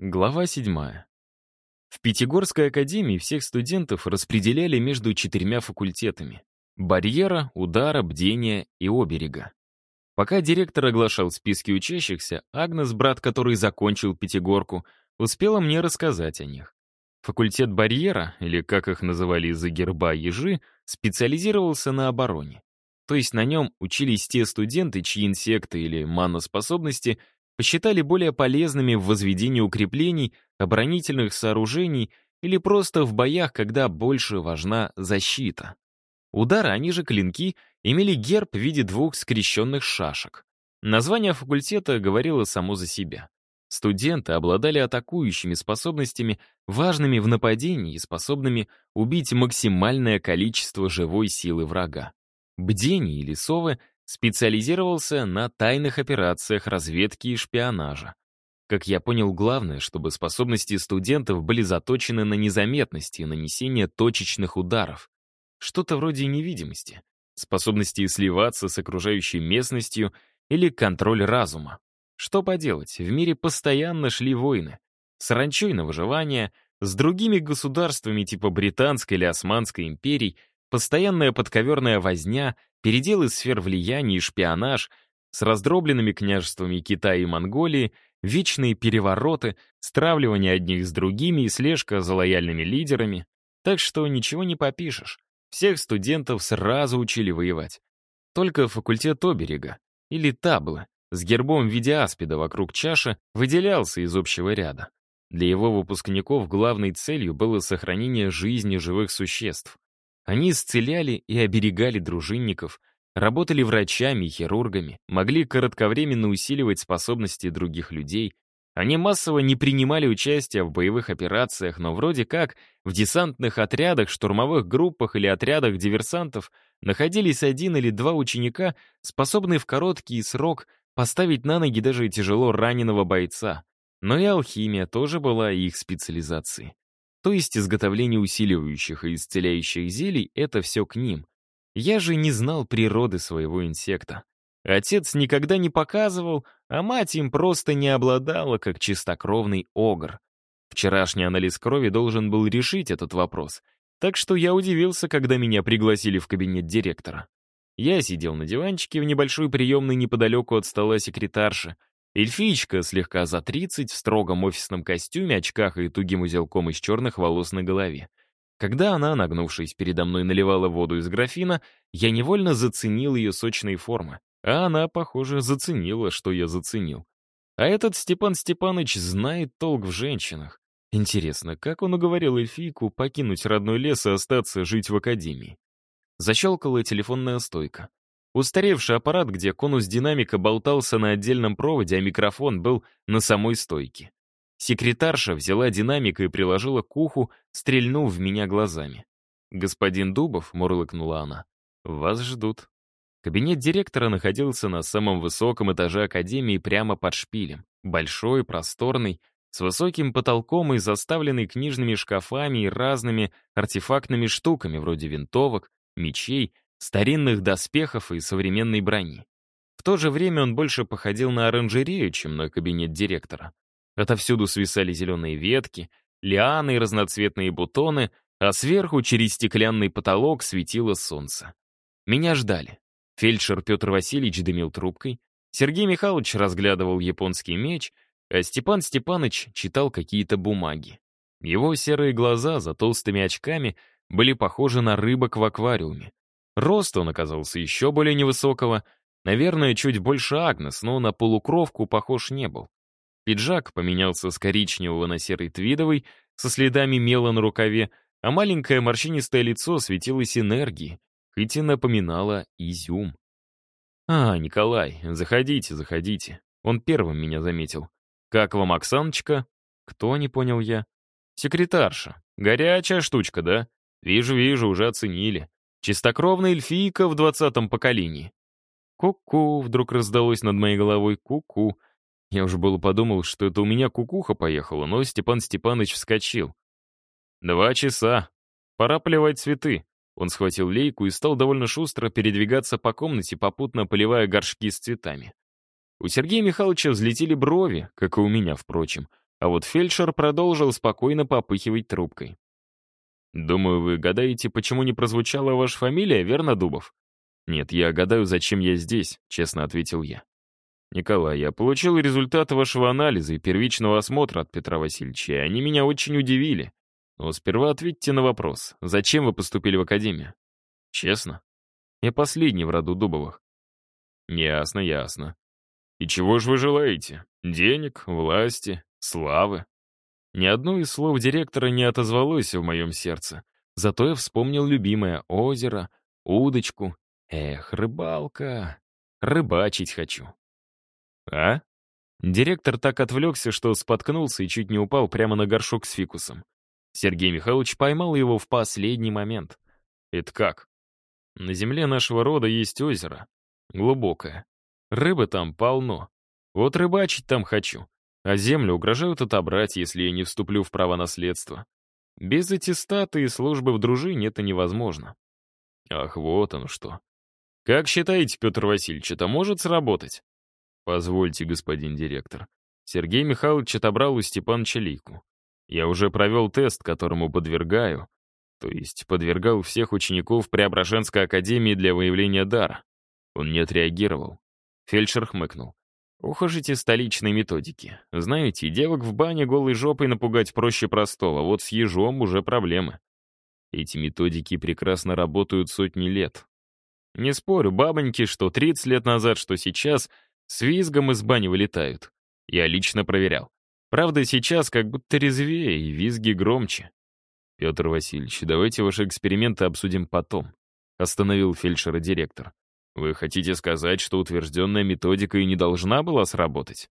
Глава 7. В Пятигорской академии всех студентов распределяли между четырьмя факультетами — барьера, удара, бдения и оберега. Пока директор оглашал списки учащихся, Агнес, брат который закончил Пятигорку, успела мне рассказать о них. Факультет барьера, или как их называли из-за герба ежи, специализировался на обороне. То есть на нем учились те студенты, чьи инсекты или маноспособности — посчитали более полезными в возведении укреплений, оборонительных сооружений или просто в боях, когда больше важна защита. Удары, они же клинки, имели герб в виде двух скрещенных шашек. Название факультета говорило само за себя. Студенты обладали атакующими способностями, важными в нападении и способными убить максимальное количество живой силы врага. Бдение или совы специализировался на тайных операциях разведки и шпионажа. Как я понял, главное, чтобы способности студентов были заточены на незаметность и нанесение точечных ударов. Что-то вроде невидимости, способности сливаться с окружающей местностью или контроль разума. Что поделать, в мире постоянно шли войны. С ранчой на выживание, с другими государствами типа Британской или Османской империй, постоянная подковерная возня — переделы сфер влияния и шпионаж, с раздробленными княжествами Китая и Монголии, вечные перевороты, стравливание одних с другими и слежка за лояльными лидерами. Так что ничего не попишешь. Всех студентов сразу учили воевать. Только факультет оберега, или таблы, с гербом в виде аспида вокруг чаши, выделялся из общего ряда. Для его выпускников главной целью было сохранение жизни живых существ. Они исцеляли и оберегали дружинников, работали врачами и хирургами, могли кратковременно усиливать способности других людей. Они массово не принимали участие в боевых операциях, но вроде как в десантных отрядах, штурмовых группах или отрядах диверсантов находились один или два ученика, способные в короткий срок поставить на ноги даже тяжело раненого бойца. Но и алхимия тоже была их специализацией. То есть изготовление усиливающих и исцеляющих зелий — это все к ним. Я же не знал природы своего инсекта. Отец никогда не показывал, а мать им просто не обладала, как чистокровный огр. Вчерашний анализ крови должен был решить этот вопрос, так что я удивился, когда меня пригласили в кабинет директора. Я сидел на диванчике в небольшой приемной неподалеку от стола секретарши, Эльфичка слегка за 30, в строгом офисном костюме, очках и тугим узелком из черных волос на голове. Когда она, нагнувшись передо мной, наливала воду из графина, я невольно заценил ее сочные формы. А она, похоже, заценила, что я заценил. А этот Степан Степаныч знает толк в женщинах. Интересно, как он уговорил эльфийку покинуть родной лес и остаться жить в академии? Защелкала телефонная стойка. Устаревший аппарат, где конус динамика болтался на отдельном проводе, а микрофон был на самой стойке. Секретарша взяла динамик и приложила к уху, стрельнув в меня глазами. «Господин Дубов», — мурлыкнула она, — «вас ждут». Кабинет директора находился на самом высоком этаже академии прямо под шпилем. Большой, просторный, с высоким потолком и заставленный книжными шкафами и разными артефактными штуками, вроде винтовок, мечей, старинных доспехов и современной брони. В то же время он больше походил на оранжерею, чем на кабинет директора. Отовсюду свисали зеленые ветки, лианы и разноцветные бутоны, а сверху через стеклянный потолок светило солнце. Меня ждали. Фельдшер Петр Васильевич дымил трубкой, Сергей Михайлович разглядывал японский меч, а Степан Степаныч читал какие-то бумаги. Его серые глаза за толстыми очками были похожи на рыбок в аквариуме. Рост он оказался еще более невысокого, наверное, чуть больше Агнес, но на полукровку похож не был. Пиджак поменялся с коричневого на серый твидовый, со следами мела на рукаве, а маленькое морщинистое лицо светилось энергией, хоть и напоминало изюм. «А, Николай, заходите, заходите». Он первым меня заметил. «Как вам Оксаночка?» «Кто?» — не понял я. «Секретарша. Горячая штучка, да? Вижу-вижу, уже оценили. Чистокровная эльфийка в двадцатом поколении. «Ку-ку!» — вдруг раздалось над моей головой. «Ку-ку!» Я уже было подумал, что это у меня кукуха поехала, но Степан Степанович вскочил. «Два часа. Пора поливать цветы». Он схватил лейку и стал довольно шустро передвигаться по комнате, попутно поливая горшки с цветами. У Сергея Михайловича взлетели брови, как и у меня, впрочем. А вот фельдшер продолжил спокойно попыхивать трубкой. «Думаю, вы гадаете, почему не прозвучала ваша фамилия, верно, Дубов?» «Нет, я гадаю, зачем я здесь», — честно ответил я. «Николай, я получил результаты вашего анализа и первичного осмотра от Петра Васильевича, и они меня очень удивили. Но сперва ответьте на вопрос, зачем вы поступили в академию?» «Честно?» «Я последний в роду Дубовых». «Ясно, ясно. И чего же вы желаете? Денег, власти, славы?» Ни одно из слов директора не отозвалось в моем сердце. Зато я вспомнил любимое озеро, удочку. Эх, рыбалка. Рыбачить хочу. «А?» Директор так отвлекся, что споткнулся и чуть не упал прямо на горшок с фикусом. Сергей Михайлович поймал его в последний момент. «Это как?» «На земле нашего рода есть озеро. Глубокое. Рыбы там полно. Вот рыбачить там хочу. А землю угрожают отобрать, если я не вступлю в право наследства. Без аттестата и службы в дружине это невозможно». «Ах, вот оно что. Как считаете, Петр Васильевич, это может сработать?» «Позвольте, господин директор». Сергей Михайлович отобрал у Степановича лику. «Я уже провел тест, которому подвергаю, то есть подвергал всех учеников Преображенской академии для выявления дара. Он не отреагировал. Фельдшер хмыкнул. Ухожите столичной методики. Знаете, девок в бане голой жопой напугать проще простого, вот с ежом уже проблемы. Эти методики прекрасно работают сотни лет. Не спорю, бабоньки, что 30 лет назад, что сейчас — с визгом из бани вылетают. Я лично проверял. Правда, сейчас как будто резвее и визги громче. Петр Васильевич, давайте ваши эксперименты обсудим потом. Остановил фельдшера директор. Вы хотите сказать, что утвержденная методика и не должна была сработать?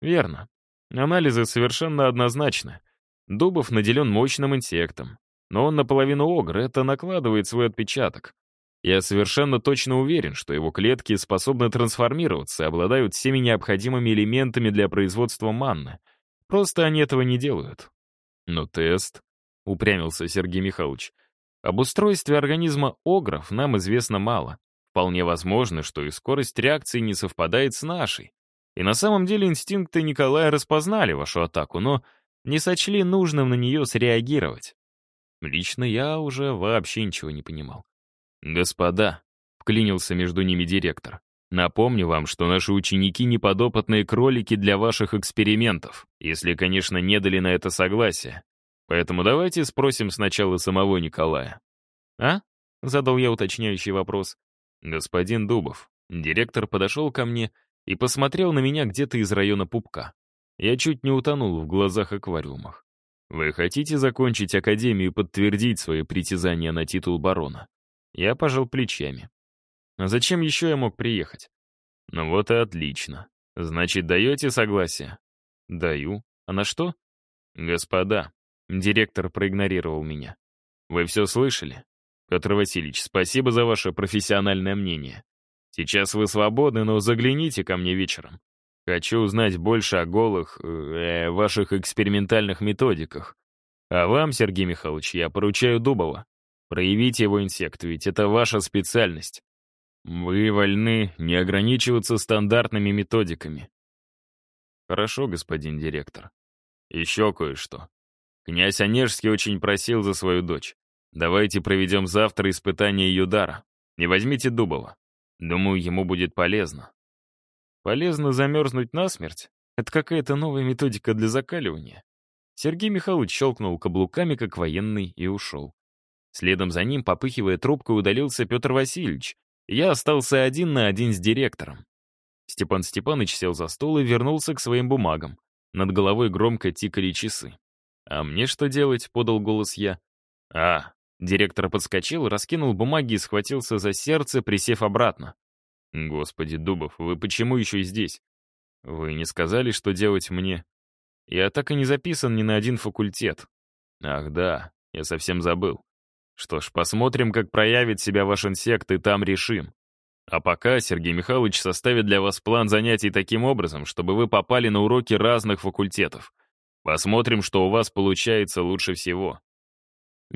Верно. Анализы совершенно однозначны. Дубов наделен мощным инсектом. Но он наполовину огр, это накладывает свой отпечаток. Я совершенно точно уверен, что его клетки способны трансформироваться и обладают всеми необходимыми элементами для производства манны. Просто они этого не делают. Но тест, — упрямился Сергей Михайлович, — об устройстве организма огров нам известно мало. Вполне возможно, что и скорость реакции не совпадает с нашей. И на самом деле инстинкты Николая распознали вашу атаку, но не сочли нужным на нее среагировать. Лично я уже вообще ничего не понимал. «Господа», — вклинился между ними директор, «напомню вам, что наши ученики — неподопытные кролики для ваших экспериментов, если, конечно, не дали на это согласие. Поэтому давайте спросим сначала самого Николая». «А?» — задал я уточняющий вопрос. «Господин Дубов». Директор подошел ко мне и посмотрел на меня где-то из района пупка. Я чуть не утонул в глазах аквариумах. «Вы хотите закончить академию и подтвердить свои притязания на титул барона?» Я пожал плечами. А зачем еще я мог приехать? Ну вот и отлично. Значит, даете согласие? Даю. А на что? Господа, директор проигнорировал меня. Вы все слышали? Петр Васильевич, спасибо за ваше профессиональное мнение. Сейчас вы свободны, но загляните ко мне вечером. Хочу узнать больше о голых, э, ваших экспериментальных методиках. А вам, Сергей Михайлович, я поручаю Дубова. Проявите его инсект, ведь это ваша специальность. Вы вольны не ограничиваться стандартными методиками. Хорошо, господин директор. Еще кое-что. Князь Онежский очень просил за свою дочь. Давайте проведем завтра испытание ее дара. Не возьмите Дубова. Думаю, ему будет полезно. Полезно замерзнуть насмерть? Это какая-то новая методика для закаливания. Сергей Михайлович щелкнул каблуками, как военный, и ушел. Следом за ним, попыхивая трубкой, удалился Петр Васильевич. Я остался один на один с директором. Степан Степаныч сел за стол и вернулся к своим бумагам. Над головой громко тикали часы. «А мне что делать?» — подал голос я. «А!» — директор подскочил, раскинул бумаги и схватился за сердце, присев обратно. «Господи, Дубов, вы почему еще здесь? Вы не сказали, что делать мне? Я так и не записан ни на один факультет. Ах да, я совсем забыл. Что ж, посмотрим, как проявит себя ваш инсект, и там решим. А пока Сергей Михайлович составит для вас план занятий таким образом, чтобы вы попали на уроки разных факультетов. Посмотрим, что у вас получается лучше всего.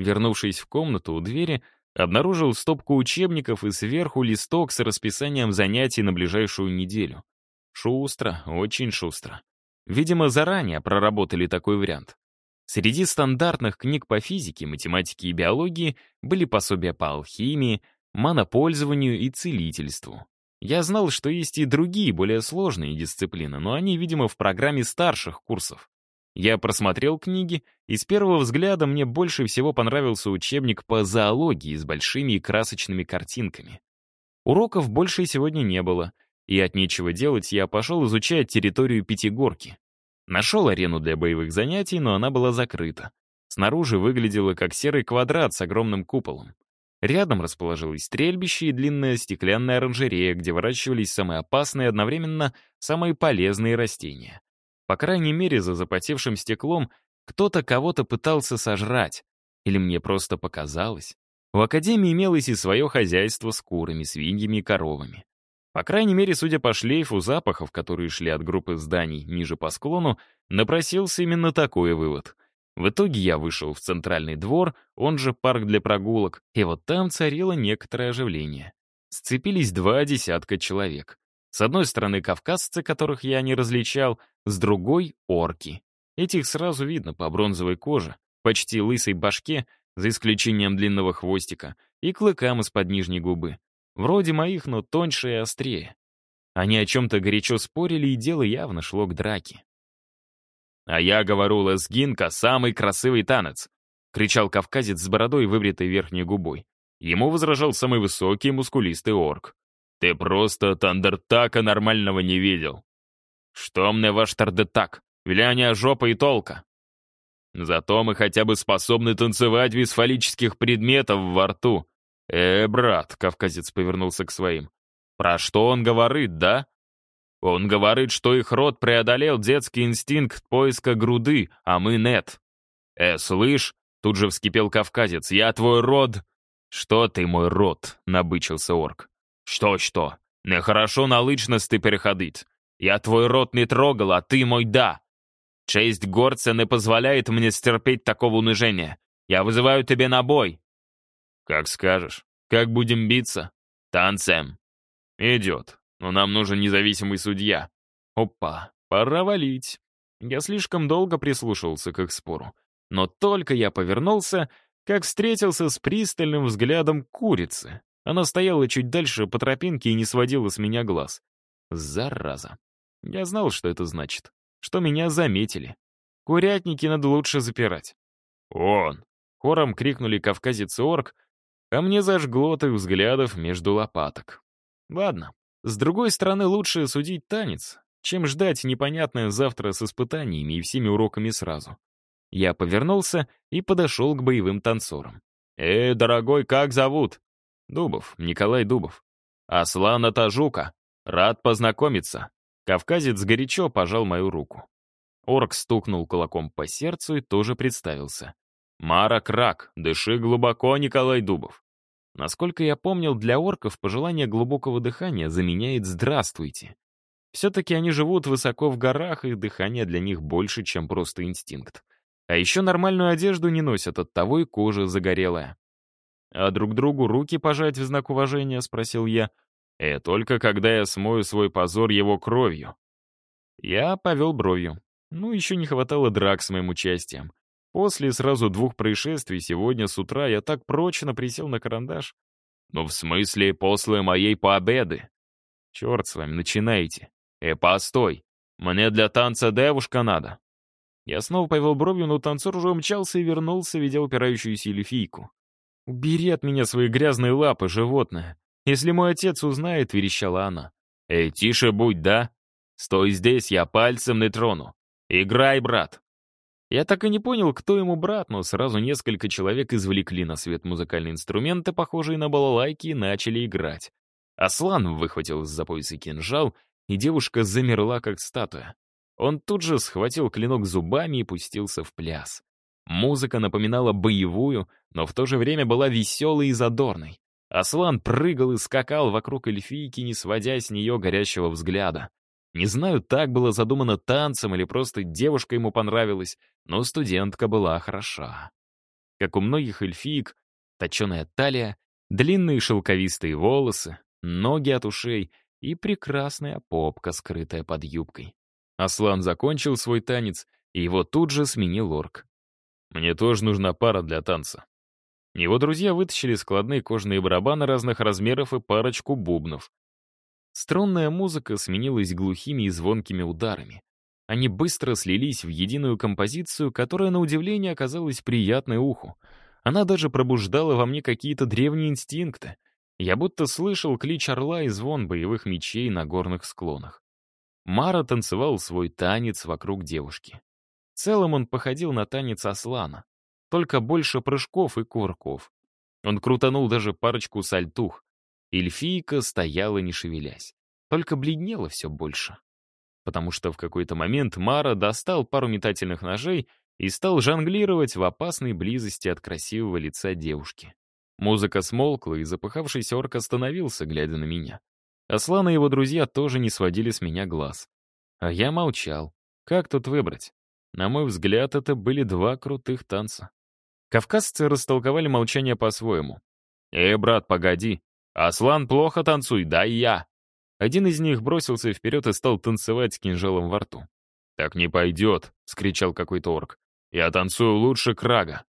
Вернувшись в комнату у двери, обнаружил стопку учебников и сверху листок с расписанием занятий на ближайшую неделю. Шустро, очень шустро. Видимо, заранее проработали такой вариант. Среди стандартных книг по физике, математике и биологии были пособия по алхимии, манопользованию и целительству. Я знал, что есть и другие, более сложные дисциплины, но они, видимо, в программе старших курсов. Я просмотрел книги, и с первого взгляда мне больше всего понравился учебник по зоологии с большими и красочными картинками. Уроков больше сегодня не было, и от нечего делать я пошел изучать территорию Пятигорки. Нашел арену для боевых занятий, но она была закрыта. Снаружи выглядела как серый квадрат с огромным куполом. Рядом расположилось стрельбище и длинная стеклянная оранжерея, где выращивались самые опасные и одновременно самые полезные растения. По крайней мере, за запотевшим стеклом кто-то кого-то пытался сожрать. Или мне просто показалось. У Академии имелось и свое хозяйство с курами, свиньями и коровами. По крайней мере, судя по шлейфу запахов, которые шли от группы зданий ниже по склону, напросился именно такой вывод. В итоге я вышел в центральный двор, он же парк для прогулок, и вот там царило некоторое оживление. Сцепились два десятка человек. С одной стороны кавказцы, которых я не различал, с другой — орки. Этих сразу видно по бронзовой коже, почти лысой башке, за исключением длинного хвостика, и клыкам из-под нижней губы. Вроде моих, но тоньше и острее. Они о чем-то горячо спорили, и дело явно шло к драке. «А я говорю, лезгинка — самый красивый танец!» — кричал кавказец с бородой, выбритой верхней губой. Ему возражал самый высокий мускулистый орк. «Ты просто тандертака нормального не видел!» «Что мне ваш тардетак? Виляние жопа и толка!» «Зато мы хотя бы способны танцевать без фаллических предметов во рту!» «Э, брат!» — кавказец повернулся к своим. «Про что он говорит, да?» Он говорит, что их род преодолел детский инстинкт поиска груды, а мы нет. Э, слышь, тут же вскипел кавказец, я твой род... Что ты мой род, набычился орк. Что-что? Нехорошо на личности переходить. Я твой род не трогал, а ты мой да. Честь горца не позволяет мне стерпеть такого унижения. Я вызываю тебе на бой. Как скажешь. Как будем биться? Танцем. Идет но нам нужен независимый судья. Опа, пора валить. Я слишком долго прислушивался к их спору. Но только я повернулся, как встретился с пристальным взглядом курицы. Она стояла чуть дальше по тропинке и не сводила с меня глаз. Зараза. Я знал, что это значит. Что меня заметили. Курятники надо лучше запирать. «Он!» — хором крикнули кавказец и орк, а мне зажгло от их взглядов между лопаток. Ладно, с другой стороны, лучше судить танец, чем ждать непонятное завтра с испытаниями и всеми уроками сразу. Я повернулся и подошел к боевым танцорам. «Э, дорогой, как зовут?» «Дубов, Николай Дубов». «Аслана Тажука. Рад познакомиться». Кавказец горячо пожал мою руку. Орк стукнул кулаком по сердцу и тоже представился. «Мара Крак, дыши глубоко, Николай Дубов. Насколько я помнил, для орков пожелание глубокого дыхания заменяет «здравствуйте». Все-таки они живут высоко в горах, и дыхание для них больше, чем просто инстинкт. А еще нормальную одежду не носят, от того и кожа загорелая. «А друг другу руки пожать в знак уважения?» — спросил я. «Э, только когда я смою свой позор его кровью». Я повел бровью. Ну, еще не хватало драк с моим участием. После сразу двух происшествий сегодня с утра я так прочно присел на карандаш. Ну, в смысле, после моей победы. Черт с вами, начинайте. Э, постой. Мне для танца девушка надо. Я снова повел бровью, но танцор уже умчался и вернулся, ведя упирающуюся эльфийку. «Убери от меня свои грязные лапы, животное. Если мой отец узнает», — верещала она. «Эй, тише будь, да? Стой здесь, я пальцем не трону. Играй, брат». Я так и не понял, кто ему брат, но сразу несколько человек извлекли на свет музыкальные инструменты, похожие на балалайки, и начали играть. Аслан выхватил из-за пояса кинжал, и девушка замерла, как статуя. Он тут же схватил клинок зубами и пустился в пляс. Музыка напоминала боевую, но в то же время была веселой и задорной. Аслан прыгал и скакал вокруг эльфийки, не сводя с нее горящего взгляда. Не знаю, так было задумано танцем или просто девушка ему понравилась, но студентка была хороша. Как у многих эльфиек, точеная талия, длинные шелковистые волосы, ноги от ушей и прекрасная попка, скрытая под юбкой. Аслан закончил свой танец, и его тут же сменил орк. «Мне тоже нужна пара для танца». Его друзья вытащили складные кожаные барабаны разных размеров и парочку бубнов. Струнная музыка сменилась глухими и звонкими ударами. Они быстро слились в единую композицию, которая, на удивление, оказалась приятной уху. Она даже пробуждала во мне какие-то древние инстинкты. Я будто слышал клич орла и звон боевых мечей на горных склонах. Мара танцевал свой танец вокруг девушки. Целом он походил на танец Аслана, только больше прыжков и кувырков. Он крутанул даже парочку сальтух, Эльфийка стояла, не шевелясь. Только бледнела все больше. Потому что в какой-то момент Мара достал пару метательных ножей и стал жонглировать в опасной близости от красивого лица девушки. Музыка смолкла, и запыхавшийся орк остановился, глядя на меня. Аслан и его друзья тоже не сводили с меня глаз. А я молчал. Как тут выбрать? На мой взгляд, это были два крутых танца. Кавказцы растолковали молчание по-своему. «Эй, брат, погоди!» «Аслан плохо танцуй, да я!» Один из них бросился вперед и стал танцевать с кинжалом во рту. «Так не пойдет!» — скричал какой-то орк. «Я танцую лучше Крага!»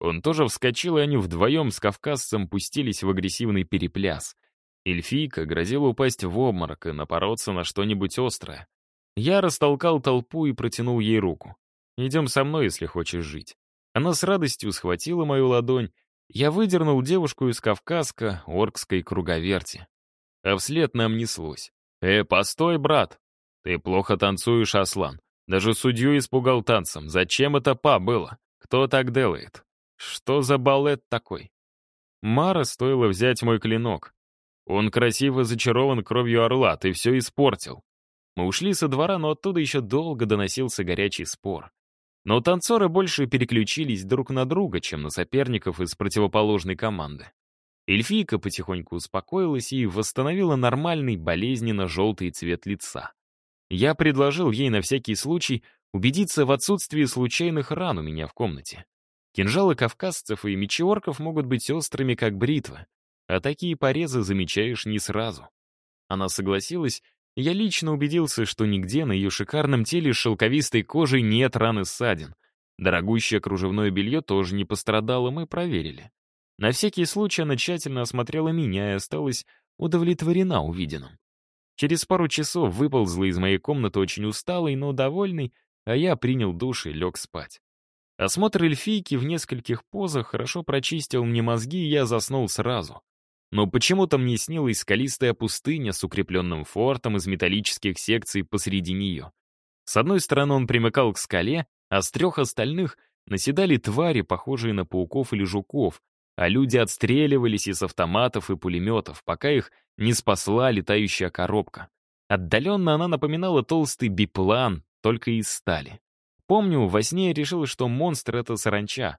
Он тоже вскочил, и они вдвоем с кавказцем пустились в агрессивный перепляс. Эльфийка грозила упасть в обморок и напороться на что-нибудь острое. Я растолкал толпу и протянул ей руку. «Идем со мной, если хочешь жить». Она с радостью схватила мою ладонь я выдернул девушку из Кавказка, оркской круговерти. А вслед нам неслось. «Э, постой, брат! Ты плохо танцуешь, Аслан. Даже судью испугал танцем. Зачем это па было? Кто так делает? Что за балет такой?» Мара стоило взять мой клинок. Он красиво зачарован кровью орла, ты все испортил. Мы ушли со двора, но оттуда еще долго доносился горячий спор. Но танцоры больше переключились друг на друга, чем на соперников из противоположной команды. Эльфийка потихоньку успокоилась и восстановила нормальный, болезненно-желтый цвет лица. Я предложил ей на всякий случай убедиться в отсутствии случайных ран у меня в комнате. Кинжалы кавказцев и мечи орков могут быть острыми, как бритвы, а такие порезы замечаешь не сразу. Она согласилась я лично убедился, что нигде на ее шикарном теле с шелковистой кожей нет раны ссадин. Дорогущее кружевное белье тоже не пострадало, мы проверили. На всякий случай она тщательно осмотрела меня и осталась удовлетворена увиденным. Через пару часов выползла из моей комнаты очень усталый, но довольный, а я принял душ и лег спать. Осмотр эльфийки в нескольких позах хорошо прочистил мне мозги, и я заснул сразу. Но почему-то мне снилась скалистая пустыня с укрепленным фортом из металлических секций посреди нее. С одной стороны он примыкал к скале, а с трех остальных наседали твари, похожие на пауков или жуков, а люди отстреливались из автоматов и пулеметов, пока их не спасла летающая коробка. Отдаленно она напоминала толстый биплан, только из стали. Помню, во сне я решил, что монстр — это саранча.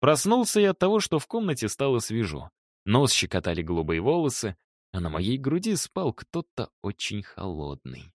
Проснулся я от того, что в комнате стало свежо. Нос щекотали голубые волосы, а на моей груди спал кто-то очень холодный.